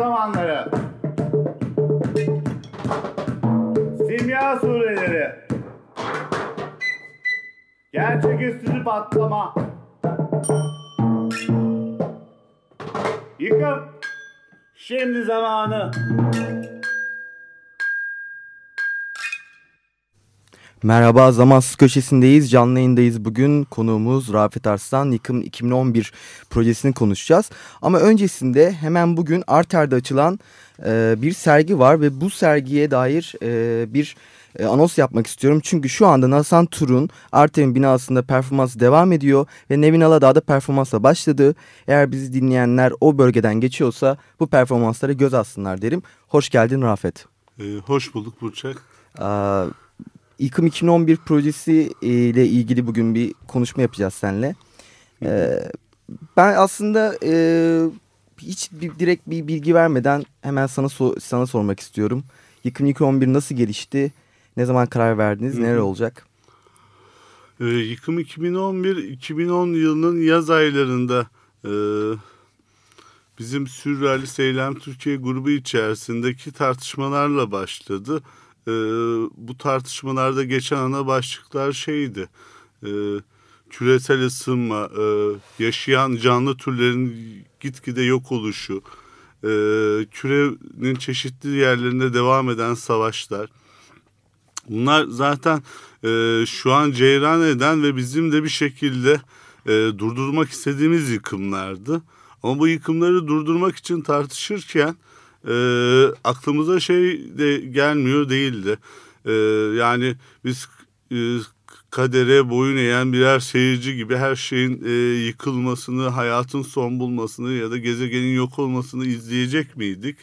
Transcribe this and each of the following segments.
Zamanları. Simya sureleri. Gerçeküstü patlama. Yıkım. Şimdi zamanı. Merhaba Zamansız Köşesi'ndeyiz. Canlı yayındayız bugün. Konuğumuz Rafet Arslan. Yıkım 2011 projesini konuşacağız. Ama öncesinde hemen bugün Arter'de açılan e, bir sergi var ve bu sergiye dair e, bir e, anons yapmak istiyorum. Çünkü şu anda Nasan Tur'un Arter'in binasında performansı devam ediyor ve Nevin Aladağ da performansa başladı. Eğer bizi dinleyenler o bölgeden geçiyorsa bu performanslara göz atsınlar derim. Hoş geldin Rafet. Ee, hoş bulduk Burçak. Aa, Yıkım 2011 projesi e, ile ilgili bugün bir konuşma yapacağız seninle. Ee, ben aslında e, hiç bir, direkt bir bilgi vermeden hemen sana so sana sormak istiyorum. Yıkım 2011 nasıl gelişti? Ne zaman karar verdiniz? Neler olacak? Ee, yıkım 2011-2010 yılının yaz aylarında e, bizim Sürrealist Eylem Türkiye grubu içerisindeki tartışmalarla başladı. E, bu tartışmalarda geçen ana başlıklar şeydi. E, küresel ısınma, e, yaşayan canlı türlerin gitgide yok oluşu, e, kürenin çeşitli yerlerinde devam eden savaşlar. Bunlar zaten e, şu an ceyran eden ve bizim de bir şekilde e, durdurmak istediğimiz yıkımlardı. Ama bu yıkımları durdurmak için tartışırken e, aklımıza şey de gelmiyor değildi. E, yani biz e, kadere boyun eğen birer seyirci gibi her şeyin e, yıkılmasını, hayatın son bulmasını ya da gezegenin yok olmasını izleyecek miydik?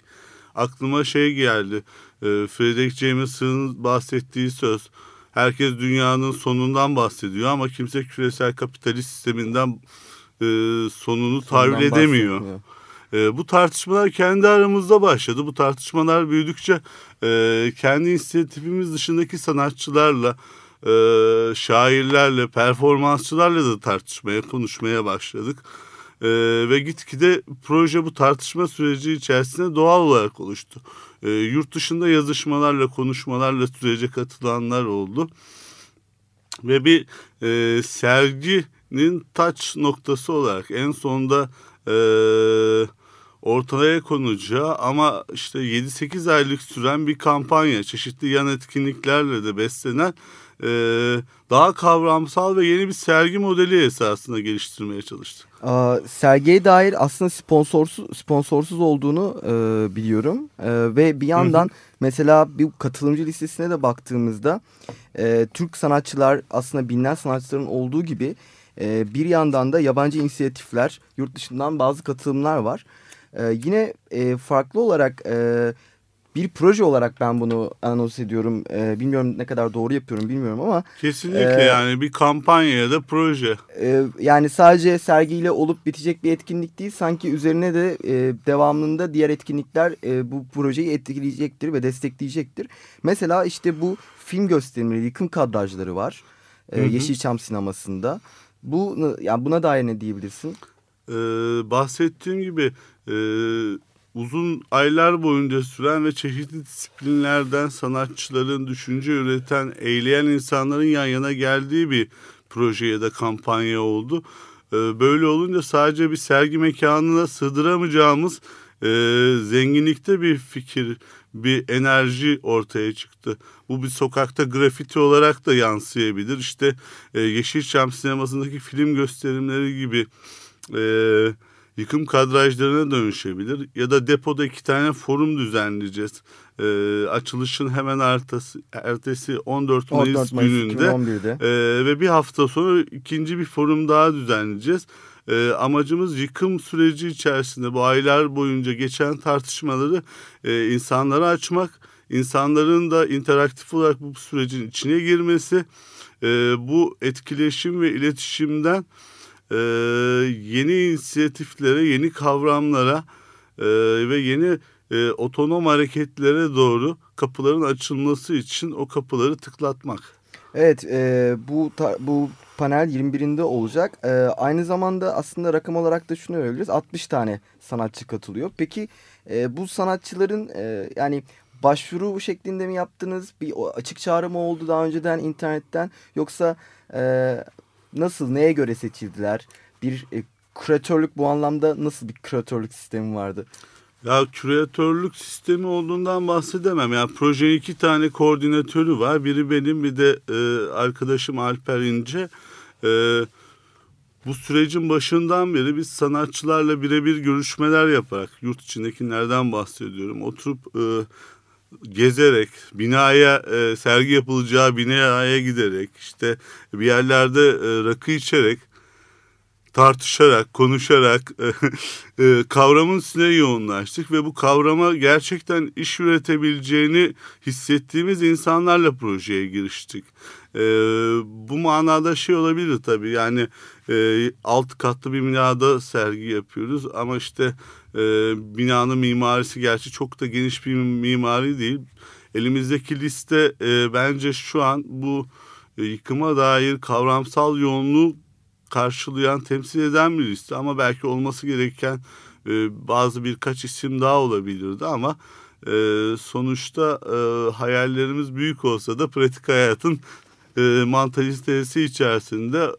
Aklıma şey geldi. E, Frederick Jameson'ın bahsettiği söz. Herkes dünyanın sonundan bahsediyor ama kimse küresel kapitalist sisteminden e, sonunu tahayyül edemiyor. E, bu tartışmalar kendi aramızda başladı. Bu tartışmalar büyüdükçe e, kendi inisiyatifimiz dışındaki sanatçılarla, e, şairlerle, performansçılarla da tartışmaya, konuşmaya başladık. E, ve gitgide proje bu tartışma süreci içerisinde doğal olarak oluştu. E, yurt dışında yazışmalarla, konuşmalarla sürece katılanlar oldu. Ve bir e, serginin taç noktası olarak en sonunda e, ortaya konacağı ama işte 7-8 aylık süren bir kampanya çeşitli yan etkinliklerle de beslenen e, daha kavramsal ve yeni bir sergi modeli esasında geliştirmeye çalıştık. Aa, sergiye dair aslında sponsorsuz sponsorsuz olduğunu e, biliyorum e, ve bir yandan hı hı. mesela bir katılımcı listesine de baktığımızda e, Türk sanatçılar aslında bilinen sanatçıların olduğu gibi e, bir yandan da yabancı inisiyatifler yurt dışından bazı katılımlar var. E, yine e, farklı olarak e, bir proje olarak ben bunu anons ediyorum. E, bilmiyorum ne kadar doğru yapıyorum bilmiyorum ama. Kesinlikle e, yani bir kampanya ya da proje. E, yani sadece sergiyle olup bitecek bir etkinlik değil. Sanki üzerine de e, devamında diğer etkinlikler e, bu projeyi etkileyecektir ve destekleyecektir. Mesela işte bu film gösterimleri, yıkım kadrajları var. E, Yeşilçam sinemasında. Bu yani buna dair ne diyebilirsin? Ee, bahsettiğim gibi e, uzun aylar boyunca süren ve çeşitli disiplinlerden sanatçıların düşünce üreten, eğleyen insanların yan yana geldiği bir proje ya da kampanya oldu. Ee, böyle olunca sadece bir sergi mekanına sığdıramayacağımız e, zenginlikte bir fikir, bir enerji ortaya çıktı. Bu bir sokakta grafiti olarak da yansıyabilir. İşte e, Yeşilçam sinemasındaki film gösterimleri gibi e, yıkım kadrajlarına dönüşebilir ya da depoda iki tane forum düzenleyeceğiz. E, açılışın hemen ertesi, ertesi 14 Mayıs, 14 Mayıs gününde 2011'de. e, ve bir hafta sonra ikinci bir forum daha düzenleyeceğiz. E, amacımız yıkım süreci içerisinde bu aylar boyunca geçen tartışmaları e, insanlara açmak, insanların da interaktif olarak bu sürecin içine girmesi, e, bu etkileşim ve iletişimden e, yeni inisiyatiflere, yeni kavramlara e, ve yeni e, otonom hareketlere doğru kapıların açılması için o kapıları tıklatmak. Evet e, bu bu panel 21'inde olacak. E, aynı zamanda aslında rakam olarak da şunu öğreniyoruz. 60 tane sanatçı katılıyor. Peki e, bu sanatçıların e, yani başvuru şeklinde mi yaptınız? Bir açık çağrı mı oldu daha önceden internetten? Yoksa e, nasıl neye göre seçildiler? Bir e, küratörlük bu anlamda nasıl bir küratörlük sistemi vardı? Ya küratörlük sistemi olduğundan bahsedemem. Yani projenin iki tane koordinatörü var. Biri benim bir de e, arkadaşım Alper İnce. E, bu sürecin başından beri biz sanatçılarla birebir görüşmeler yaparak yurt içindekilerden bahsediyorum. Oturup e, gezerek, binaya e, sergi yapılacağı binaya giderek, işte bir yerlerde e, rakı içerek tartışarak, konuşarak e, kavramın üstüne yoğunlaştık ve bu kavrama gerçekten iş üretebileceğini hissettiğimiz insanlarla projeye giriştik. E, bu manada şey olabilir tabii yani e, alt katlı bir binada sergi yapıyoruz ama işte e, binanın mimarisi gerçi çok da geniş bir mimari değil. Elimizdeki liste e, bence şu an bu e, yıkıma dair kavramsal yoğunluğu karşılayan, temsil eden bir liste ama belki olması gereken e, bazı birkaç isim daha olabilirdi ama e, sonuçta e, hayallerimiz büyük olsa da pratik hayatın e, mantalitesi içerisinde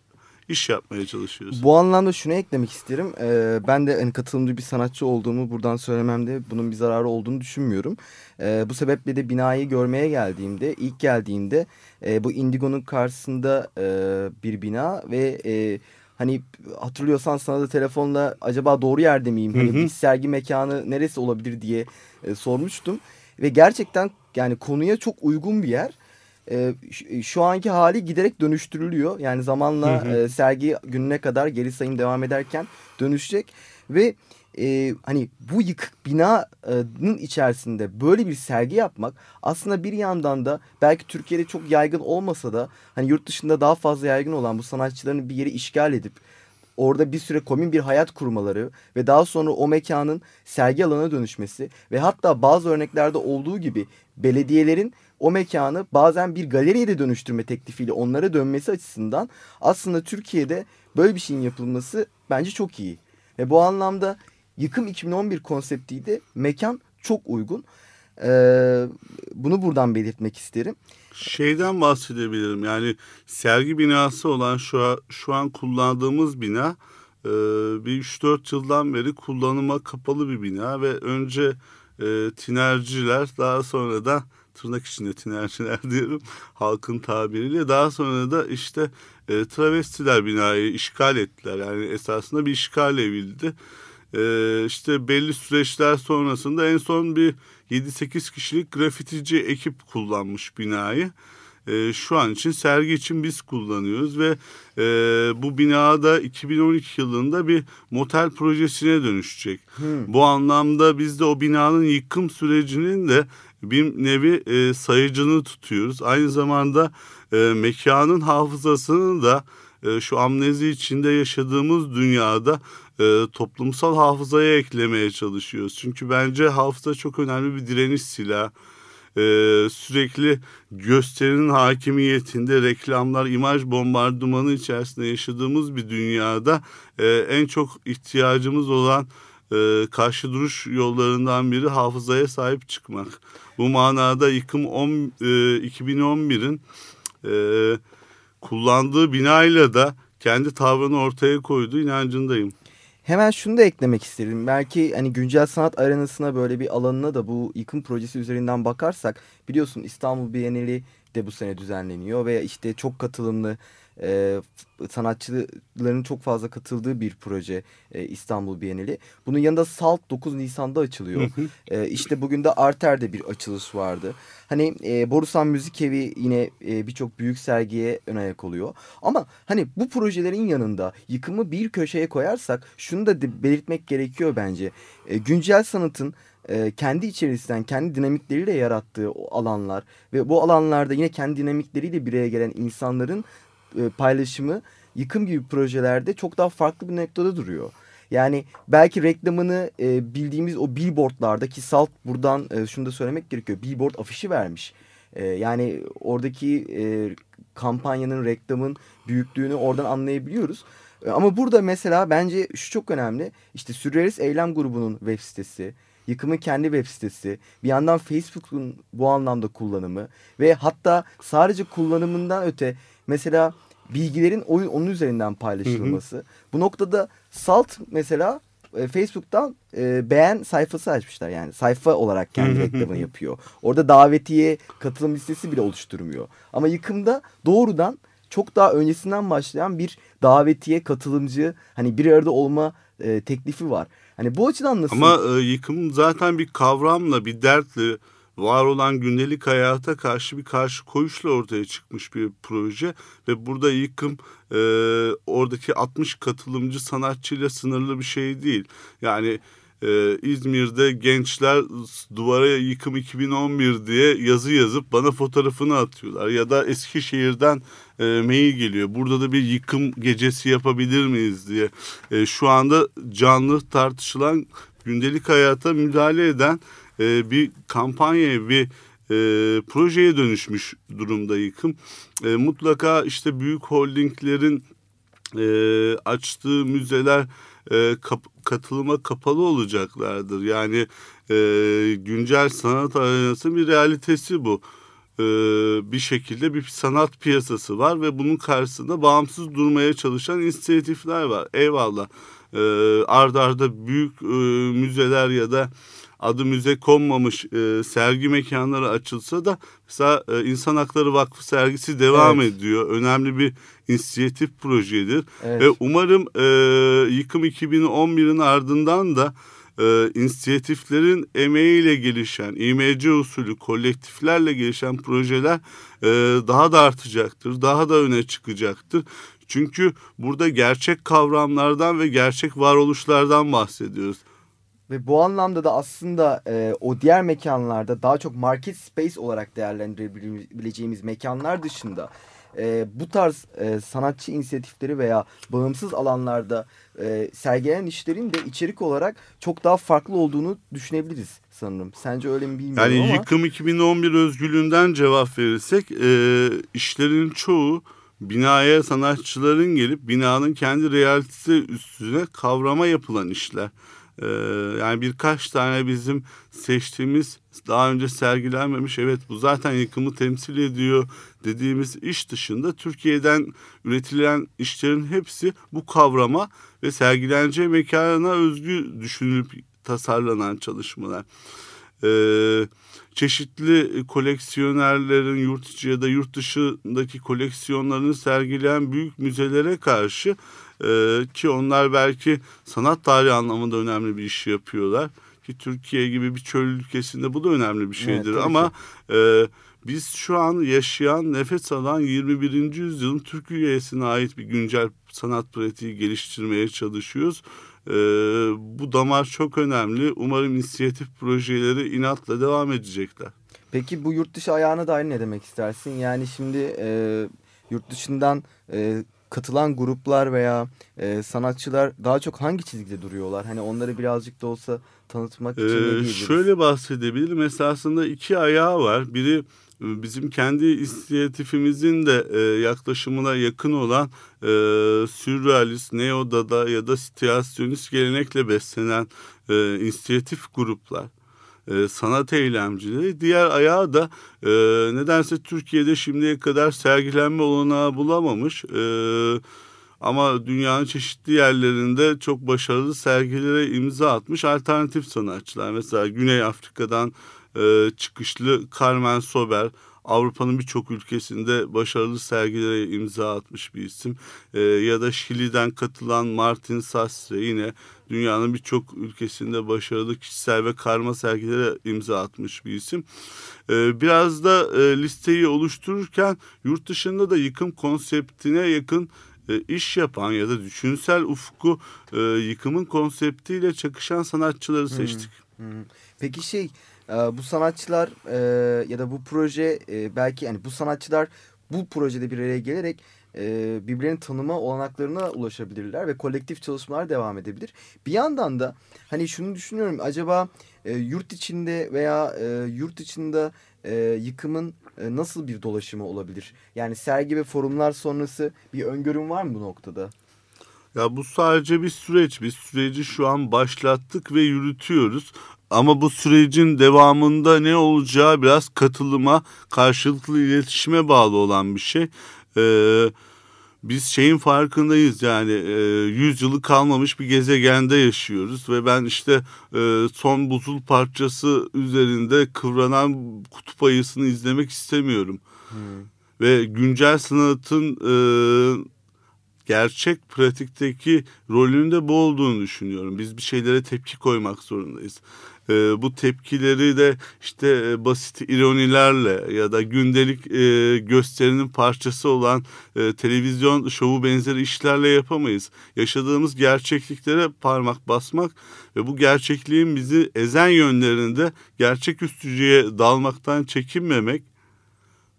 iş yapmaya çalışıyoruz. Bu anlamda şunu eklemek isterim. Ee, ben de hani katılımcı bir sanatçı olduğumu buradan söylememde bunun bir zararı olduğunu düşünmüyorum. Ee, bu sebeple de binayı görmeye geldiğimde, ilk geldiğimde e, bu Indigo'nun karşısında e, bir bina ve e, hani hatırlıyorsan sana da telefonla acaba doğru yerde miyim? Hani Hı hı. bir sergi mekanı neresi olabilir diye e, sormuştum. Ve gerçekten yani konuya çok uygun bir yer. E, şu- şu anki hali giderek dönüştürülüyor. Yani zamanla Hı hı. e, sergi gününe kadar geri sayım devam ederken dönüşecek ve e, hani bu yıkık binanın içerisinde böyle bir sergi yapmak aslında bir yandan da belki Türkiye'de çok yaygın olmasa da hani yurt dışında daha fazla yaygın olan bu sanatçıların bir yeri işgal edip orada bir süre komün bir hayat kurmaları ve daha sonra o mekanın sergi alanına dönüşmesi ve hatta bazı örneklerde olduğu gibi belediyelerin o mekanı bazen bir galeriye de dönüştürme teklifiyle onlara dönmesi açısından aslında Türkiye'de böyle bir şeyin yapılması bence çok iyi. Ve bu anlamda Yıkım 2011 konseptiyle mekan çok uygun. Ee, bunu buradan belirtmek isterim. Şeyden bahsedebilirim yani sergi binası olan şu şu an kullandığımız bina e, bir 3-4 yıldan beri kullanıma kapalı bir bina ve önce e, tinerciler daha sonra da tırnak içinde tinerciler diyorum halkın tabiriyle daha sonra da işte e, travestiler binayı işgal ettiler yani esasında bir işgal eviydi. E, işte belli süreçler sonrasında en son bir 7-8 kişilik grafitici ekip kullanmış binayı. E, şu an için sergi için biz kullanıyoruz ve e, bu binada 2012 yılında bir motel projesine dönüşecek. Bu anlamda biz de o binanın yıkım sürecinin de bir nevi e, sayıcını tutuyoruz. Aynı zamanda e, mekanın hafızasını da e, şu amnezi içinde yaşadığımız dünyada e, toplumsal hafızaya eklemeye çalışıyoruz. Çünkü bence hafıza çok önemli bir direniş silahı. E, sürekli gösterinin hakimiyetinde reklamlar, imaj bombardımanı içerisinde yaşadığımız bir dünyada e, en çok ihtiyacımız olan e, karşı duruş yollarından biri hafızaya sahip çıkmak. Bu manada yıkım on, e, 2011'in e, kullandığı binayla da kendi tavrını ortaya koyduğu inancındayım. Hemen şunu da eklemek isterim. Belki hani güncel sanat arenasına böyle bir alanına da bu yıkım projesi üzerinden bakarsak biliyorsun İstanbul Bienali de bu sene düzenleniyor ve işte çok katılımlı e, sanatçıların çok fazla katıldığı bir proje e, İstanbul Bienali. Bunun yanında Salt 9 Nisan'da açılıyor. e, işte bugün de Arter'de bir açılış vardı. Hani e, Borusan Müzik Evi yine e, birçok büyük sergiye ön ayak oluyor. Ama hani bu projelerin yanında yıkımı bir köşeye koyarsak şunu da belirtmek gerekiyor bence. E, güncel sanatın e, kendi içerisinden kendi dinamikleriyle yarattığı o alanlar ve bu alanlarda yine kendi dinamikleriyle bir araya gelen insanların e, paylaşımı yıkım gibi projelerde çok daha farklı bir noktada duruyor. Yani belki reklamını e, bildiğimiz o billboardlardaki Salt buradan e, şunu da söylemek gerekiyor. Billboard afişi vermiş. E, yani oradaki e, kampanyanın, reklamın büyüklüğünü oradan anlayabiliyoruz. E, ama burada mesela bence şu çok önemli. İşte Sürrealist Eylem grubunun web sitesi, Yıkım'ın kendi web sitesi, bir yandan Facebook'un bu anlamda kullanımı ve hatta sadece kullanımından öte mesela bilgilerin oyun onun üzerinden paylaşılması. Hı hı. Bu noktada Salt mesela e, Facebook'tan e, beğen sayfası açmışlar yani sayfa olarak kendi reklamını yapıyor. Orada davetiye katılım listesi bile oluşturmuyor. Ama yıkımda doğrudan çok daha öncesinden başlayan bir davetiye katılımcı hani bir arada olma e, teklifi var. Hani bu açıdan nasıl? Ama e, yıkım zaten bir kavramla bir dertle var olan gündelik hayata karşı bir karşı koyuşla ortaya çıkmış bir proje ve burada yıkım e, oradaki 60 katılımcı sanatçıyla sınırlı bir şey değil. Yani e, İzmir'de gençler duvara yıkım 2011 diye yazı yazıp bana fotoğrafını atıyorlar ya da Eskişehir'den e, mail geliyor. Burada da bir yıkım gecesi yapabilir miyiz diye. E, şu anda canlı tartışılan gündelik hayata müdahale eden e, bir kampanya bir e, projeye dönüşmüş durumda yıkım. E, mutlaka işte büyük holdinglerin e, açtığı müzeler e, kap, katılıma kapalı olacaklardır. Yani e, güncel sanat arenası bir realitesi bu. E, bir şekilde bir sanat piyasası var ve bunun karşısında bağımsız durmaya çalışan inisiyatifler var. Eyvallah. E, arda arda büyük e, müzeler ya da adı müze konmamış e, sergi mekanları açılsa da mesela e, İnsan Hakları Vakfı sergisi devam evet. ediyor. Önemli bir inisiyatif projedir. Evet. Ve umarım e, yıkım 2011'in ardından da e, inisiyatiflerin emeğiyle gelişen, İMC usulü kolektiflerle gelişen projeler e, daha da artacaktır, daha da öne çıkacaktır. Çünkü burada gerçek kavramlardan ve gerçek varoluşlardan bahsediyoruz. Ve bu anlamda da aslında e, o diğer mekanlarda daha çok market space olarak değerlendirebileceğimiz mekanlar dışında e, bu tarz e, sanatçı inisiyatifleri veya bağımsız alanlarda e, sergilenen işlerin de içerik olarak çok daha farklı olduğunu düşünebiliriz sanırım. Sence öyle mi bilmiyorum yani ama. Yani yıkım 2011 özgürlüğünden cevap verirsek e, işlerin çoğu binaya sanatçıların gelip binanın kendi realitesi üstüne kavrama yapılan işler. Ee, yani birkaç tane bizim seçtiğimiz daha önce sergilenmemiş evet bu zaten yıkımı temsil ediyor dediğimiz iş dışında Türkiye'den üretilen işlerin hepsi bu kavrama ve sergileneceği mekana özgü düşünülüp tasarlanan çalışmalar. Ee, çeşitli koleksiyonerlerin yurt içi ya da yurt dışındaki koleksiyonlarını sergileyen büyük müzelere karşı e, ki onlar belki sanat tarihi anlamında önemli bir iş yapıyorlar ki Türkiye gibi bir çöl ülkesinde bu da önemli bir şeydir evet, ama e, biz şu an yaşayan nefes alan 21. yüzyılın Türk üyesine ait bir güncel sanat pratiği geliştirmeye çalışıyoruz. Ee, bu damar çok önemli. Umarım inisiyatif projeleri inatla devam edecekler. Peki bu yurt dışı ayağına dair ne demek istersin? Yani şimdi e, yurt dışından e, katılan gruplar veya e, sanatçılar daha çok hangi çizgide duruyorlar? Hani onları birazcık da olsa tanıtmak için ee, ne diyebiliriz? Şöyle bahsedebilirim. Esasında iki ayağı var. Biri e, bizim kendi inisiyatifimizin de e, yaklaşımına yakın olan e, sürrealist, neodada ya da situasyonist gelenekle beslenen e, inisiyatif gruplar e, sanat eylemcileri. Diğer ayağı da e, nedense Türkiye'de şimdiye kadar sergilenme olanağı bulamamış. E, ama dünyanın çeşitli yerlerinde çok başarılı sergilere imza atmış alternatif sanatçılar. Mesela Güney Afrika'dan e, çıkışlı Carmen Sober, Avrupa'nın birçok ülkesinde başarılı sergilere imza atmış bir isim. E, ya da Şili'den katılan Martin Sastre yine dünyanın birçok ülkesinde başarılı kişisel ve karma sergilere imza atmış bir isim. E, biraz da e, listeyi oluştururken yurt dışında da yıkım konseptine yakın e, iş yapan ya da düşünsel ufku e, yıkımın konseptiyle çakışan sanatçıları seçtik. Hmm. Peki şey bu sanatçılar e, ya da bu proje e, belki yani bu sanatçılar bu projede bir araya gelerek e, birbirlerini tanıma olanaklarına ulaşabilirler ve kolektif çalışmalar devam edebilir. Bir yandan da hani şunu düşünüyorum acaba yurt içinde veya yurt dışında e, yıkımın e, nasıl bir dolaşımı olabilir? Yani sergi ve forumlar sonrası bir öngörüm var mı bu noktada? Ya bu sadece bir süreç. Biz süreci şu an başlattık ve yürütüyoruz. Ama bu sürecin devamında ne olacağı biraz katılıma, karşılıklı iletişime bağlı olan bir şey. Ee, biz şeyin farkındayız yani e, 100 yılı kalmamış bir gezegende yaşıyoruz ve ben işte e, son buzul parçası üzerinde kıvranan kutup ayısını izlemek istemiyorum. Hmm. Ve güncel sanatın e, gerçek pratikteki rolünde bu olduğunu düşünüyorum. Biz bir şeylere tepki koymak zorundayız. E, bu tepkileri de işte e, basit ironilerle ya da gündelik e, gösterinin parçası olan e, televizyon şovu benzeri işlerle yapamayız. Yaşadığımız gerçekliklere parmak basmak ve bu gerçekliğin bizi ezen yönlerinde gerçeküstücüye dalmaktan çekinmemek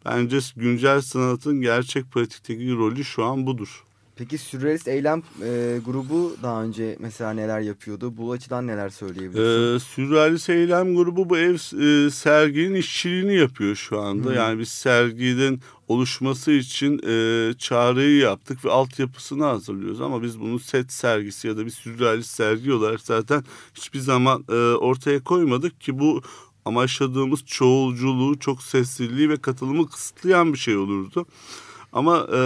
bence güncel sanatın gerçek pratikteki rolü şu an budur. Peki Sürrealist Eylem e, grubu daha önce mesela neler yapıyordu? Bu açıdan neler söyleyebilirsin? Ee, Sürrealist Eylem grubu bu ev e, serginin işçiliğini yapıyor şu anda. Hmm. Yani biz serginin oluşması için e, çağrıyı yaptık ve altyapısını hazırlıyoruz. Ama biz bunu set sergisi ya da bir sürrealist sergi olarak zaten hiçbir zaman e, ortaya koymadık ki bu amaçladığımız çoğulculuğu, çok sesliliği ve katılımı kısıtlayan bir şey olurdu. Ama e,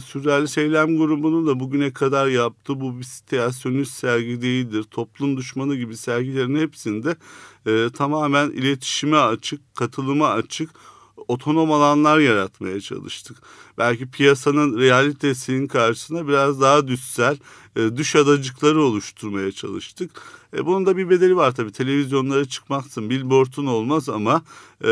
Sürrealist Eylem grubunun da bugüne kadar yaptığı bu bir sityasyonist sergi değildir. Toplum düşmanı gibi sergilerin hepsinde e, tamamen iletişime açık, katılıma açık, otonom alanlar yaratmaya çalıştık. Belki piyasanın realitesinin karşısında biraz daha düşsel, e, düş adacıkları oluşturmaya çalıştık. E, bunun da bir bedeli var tabii. Televizyonlara çıkmaksın, billboard'un olmaz ama e,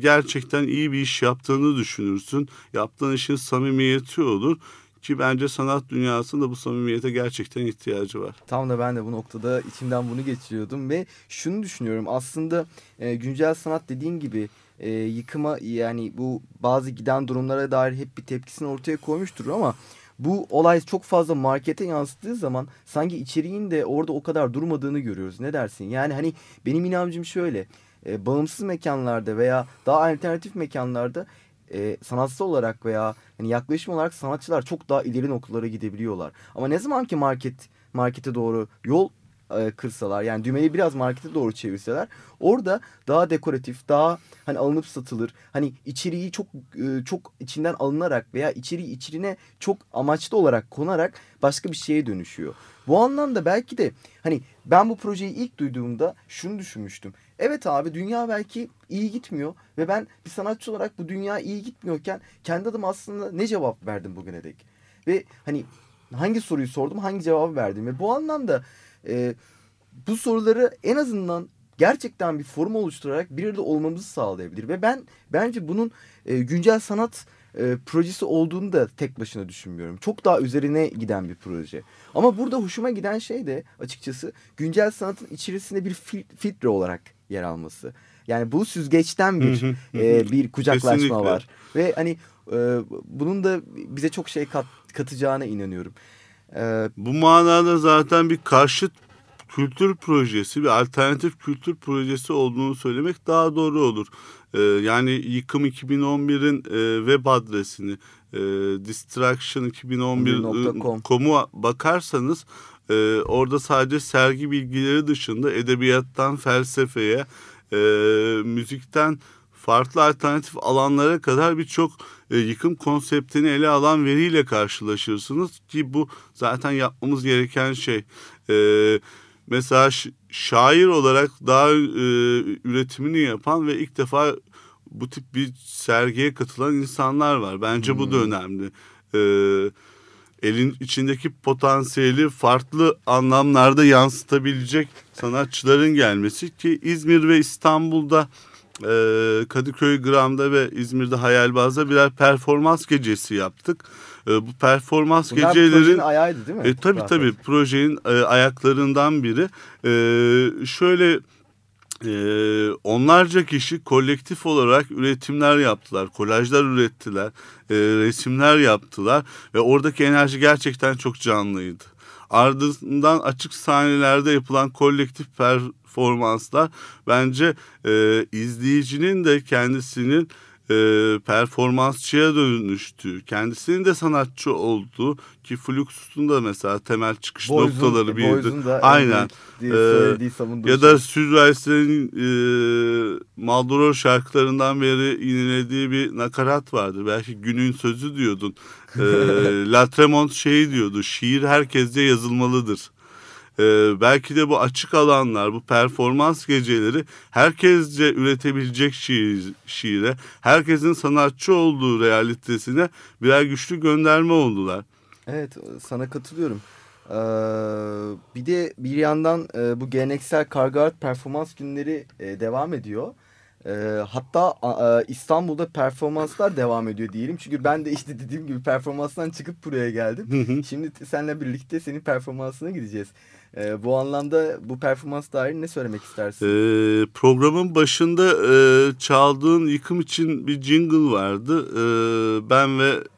gerçekten iyi bir iş yaptığını düşünürsün. Yaptığın işin samimiyeti olur ki bence sanat dünyasında bu samimiyete gerçekten ihtiyacı var. Tam da ben de bu noktada içimden bunu geçiriyordum ve şunu düşünüyorum aslında e, güncel sanat dediğin gibi e, yıkıma yani bu bazı giden durumlara dair hep bir tepkisini ortaya koymuştur ama bu olay çok fazla markete yansıttığı zaman sanki içeriğin de orada o kadar durmadığını görüyoruz. Ne dersin? Yani hani benim inancım şöyle. E, bağımsız mekanlarda veya daha alternatif mekanlarda e, sanatsal olarak veya hani yaklaşım olarak sanatçılar çok daha ileri noktalara gidebiliyorlar. Ama ne zaman ki market markete doğru yol e, kırsalar yani düğmeyi biraz markete doğru çevirseler orada daha dekoratif daha hani alınıp satılır hani içeriği çok e, çok içinden alınarak veya içeriği içine çok amaçlı olarak konarak başka bir şeye dönüşüyor. Bu anlamda belki de hani ben bu projeyi ilk duyduğumda şunu düşünmüştüm. Evet abi dünya belki iyi gitmiyor ve ben bir sanatçı olarak bu dünya iyi gitmiyorken kendi adım aslında ne cevap verdim bugüne dek. Ve hani hangi soruyu sordum hangi cevabı verdim ve bu anlamda e, bu soruları en azından gerçekten bir forum oluşturarak bir arada olmamızı sağlayabilir. Ve ben bence bunun e, güncel sanat e, projesi olduğunu da tek başına düşünmüyorum. Çok daha üzerine giden bir proje. Ama burada hoşuma giden şey de açıkçası güncel sanatın içerisinde bir fil, filtre olarak yer alması. Yani bu süzgeçten bir e, bir kucaklaşma Kesinlikle. var. Ve hani e, bunun da bize çok şey kat, katacağına inanıyorum. Ee, Bu manada zaten bir karşıt kültür projesi, bir alternatif kültür projesi olduğunu söylemek daha doğru olur. Ee, yani Yıkım 2011'in e, web adresini e, distraction2011.com'u bakarsanız e, orada sadece sergi bilgileri dışında edebiyattan felsefeye, e, müzikten farklı alternatif alanlara kadar birçok e, yıkım konseptini ele alan veriyle karşılaşırsınız ki bu zaten yapmamız gereken şey. E, mesela şair olarak daha e, üretimini yapan ve ilk defa bu tip bir sergiye katılan insanlar var. Bence bu da önemli. E, elin içindeki potansiyeli farklı anlamlarda yansıtabilecek sanatçıların gelmesi ki İzmir ve İstanbul'da Kadıköy Gram'da ve İzmir'de Hayalbaz'da birer performans gecesi yaptık. E, bu performans Bunlar gecelerin projenin ayağıydı değil mi? e, tabii tabii projenin e, ayaklarından biri. E, şöyle e, onlarca kişi kolektif olarak üretimler yaptılar, kolajlar ürettiler, e, resimler yaptılar ve oradaki enerji gerçekten çok canlıydı. Ardından açık sahnelerde yapılan kolektif performanslar bence e, izleyicinin de kendisinin e, performansçıya dönüştüğü, kendisinin de sanatçı olduğu ki Fluxus'un da mesela temel çıkış Boyzun- noktaları biriydi. Aynen. diye Ee, Ya şey. da Sürrealistlerin e, Maldoror şarkılarından beri yinelediği bir nakarat vardır. Belki günün sözü diyordun. E, Latremont şeyi diyordu. Şiir herkesce yazılmalıdır. E, belki de bu açık alanlar, bu performans geceleri herkesce üretebilecek şiir, şiire, herkesin sanatçı olduğu realitesine birer güçlü gönderme oldular. Evet sana katılıyorum. Ee, bir de bir yandan e, bu geleneksel karga art performans günleri e, devam ediyor. Ee, hatta e, İstanbul'da performanslar devam ediyor diyelim. Çünkü ben de işte dediğim gibi performanstan çıkıp buraya geldim. Şimdi seninle birlikte senin performansına gideceğiz. Ee, bu anlamda bu performans dair ne söylemek istersin? Ee, programın başında e, çaldığın yıkım için bir jingle vardı. Ee, ben ve e,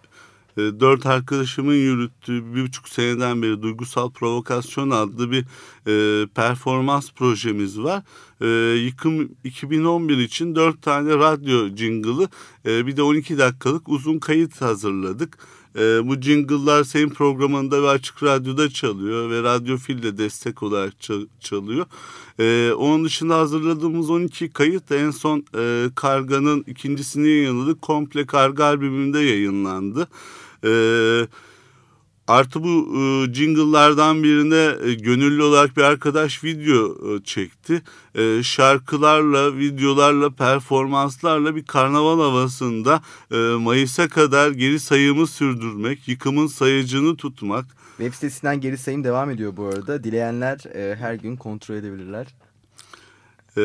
dört arkadaşımın yürüttüğü bir buçuk seneden beri Duygusal Provokasyon adlı bir e, performans projemiz var. E, yıkım 2011 için dört tane radyo jingle'ı e, bir de 12 dakikalık uzun kayıt hazırladık. E, bu jingle'lar senin programında ve Açık Radyo'da çalıyor ve Radyofil de destek olarak ça- çalıyor. E, onun dışında hazırladığımız 12 kayıt en son e, Karga'nın ikincisini yayınladık. Komple Karga albümünde yayınlandı. E, Artı bu e, jingle'lardan birine e, gönüllü olarak bir arkadaş video e, çekti. E, şarkılarla, videolarla, performanslarla bir karnaval havasında e, Mayıs'a kadar geri sayımı sürdürmek, yıkımın sayıcını tutmak. Web sitesinden geri sayım devam ediyor bu arada. Dileyenler e, her gün kontrol edebilirler. E,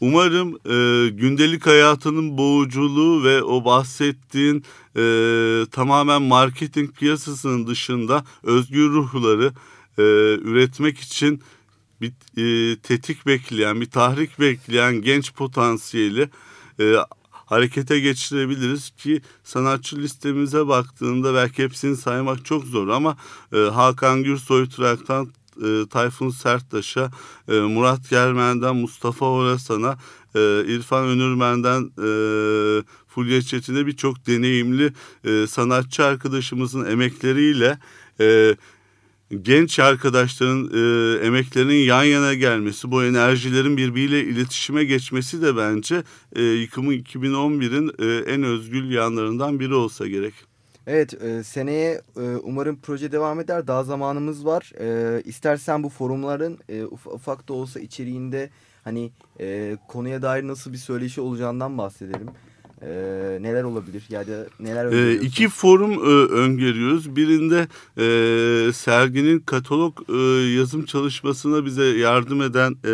umarım e, gündelik hayatının boğuculuğu ve o bahsettiğin e, tamamen marketing piyasasının dışında özgür ruhları e, üretmek için bir e, tetik bekleyen, bir tahrik bekleyen genç potansiyeli e, harekete geçirebiliriz ki sanatçı listemize baktığında belki hepsini saymak çok zor ama e, Hakan Gürsoy Trak'tan e, Tayfun Serttaş'a, e, Murat Germen'den Mustafa Orasan'a, e, İrfan Önürmen'den e, Fulya Çetin'e birçok deneyimli e, sanatçı arkadaşımızın emekleriyle e, genç arkadaşların e, emeklerinin yan yana gelmesi, bu enerjilerin birbiriyle iletişime geçmesi de bence e, yıkımın 2011'in e, en özgül yanlarından biri olsa gerek. Evet e, seneye e, umarım proje devam eder. Daha zamanımız var. E, istersen bu forumların e, uf- ufak da olsa içeriğinde hani e, konuya dair nasıl bir söyleşi olacağından bahsedelim. E, neler olabilir ya da neler E, öngörüyorsun? iki forum e, öngörüyoruz. Birinde e, serginin katalog e, yazım çalışmasına bize yardım eden e,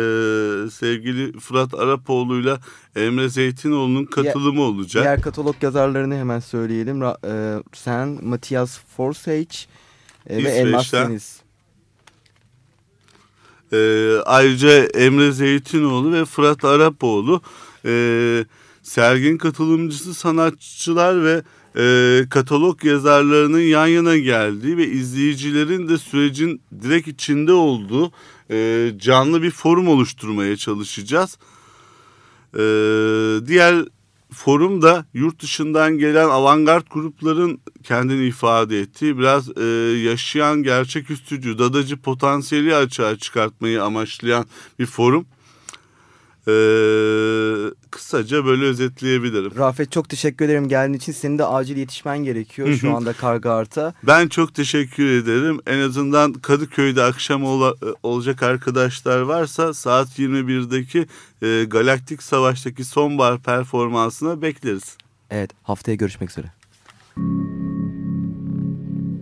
sevgili Fırat Arapoğlu'yla Emre Zeytinoğlu'nun katılımı olacak. Diğer katalog yazarlarını hemen söyleyelim. Ra- e, sen, Matias Forsage e, ve Elmas. Deniz. Ee, ayrıca Emre Zeytinoğlu ve Fırat Arapoğlu e, sergin katılımcısı sanatçılar ve e, katalog yazarlarının yan yana geldiği ve izleyicilerin de sürecin direkt içinde olduğu e, canlı bir forum oluşturmaya çalışacağız. E, diğer forum da yurt dışından gelen avantgard grupların kendini ifade ettiği biraz e, yaşayan gerçeküstücü, dadacı potansiyeli açığa çıkartmayı amaçlayan bir forum. E, kısaca böyle özetleyebilirim. Rafet çok teşekkür ederim geldiğin için. Senin de acil yetişmen gerekiyor şu anda Karga Art'a. Ben çok teşekkür ederim. En azından Kadıköy'de akşam ola, olacak arkadaşlar varsa saat 21'deki e, Galaktik Savaş'taki sonbahar performansına bekleriz. Evet haftaya görüşmek üzere.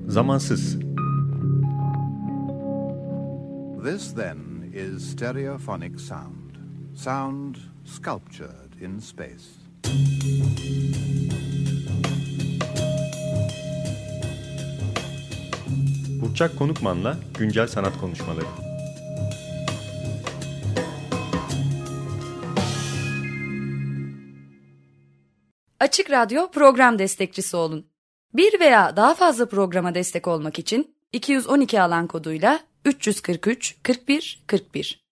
Zamansız. This then is stereophonic sound. Sound sculptured in space. Burçak Konukman'la güncel sanat konuşmaları. Açık Radyo program destekçisi olun. Bir veya daha fazla programa destek olmak için 212 alan koduyla 343 41 41